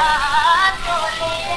Ah, ah, ah, ah,